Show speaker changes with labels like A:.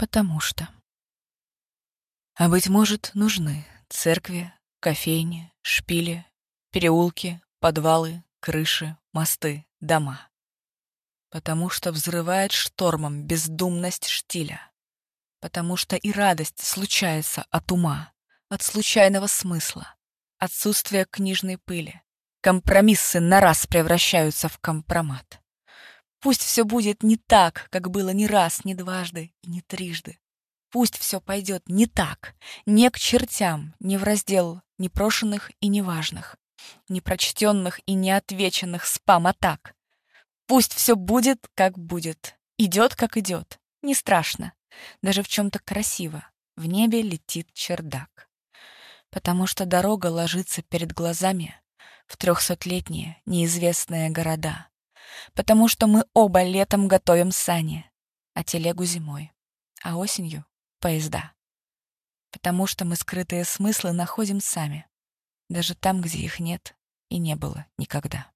A: Потому что. А быть может, нужны церкви, кофейни, шпили, переулки, подвалы, крыши, мосты, дома. Потому что взрывает штормом бездумность штиля. Потому что и радость случается от ума, от случайного смысла, отсутствия книжной пыли. Компромиссы на раз превращаются в компромат. Пусть все будет не так, как было ни раз, ни дважды и ни трижды. Пусть все пойдет не так, не к чертям, не в раздел непрошенных и неважных, непрочтенных и неотвеченных спам-атак. Пусть все будет, как будет, идет, как идет, не страшно, даже в чем-то красиво. В небе летит чердак. Потому что дорога ложится перед глазами в трехсотлетние неизвестные города. Потому что мы оба летом готовим сани, а телегу зимой, а осенью — поезда. Потому что мы скрытые смыслы находим сами, даже там, где их нет и не было никогда.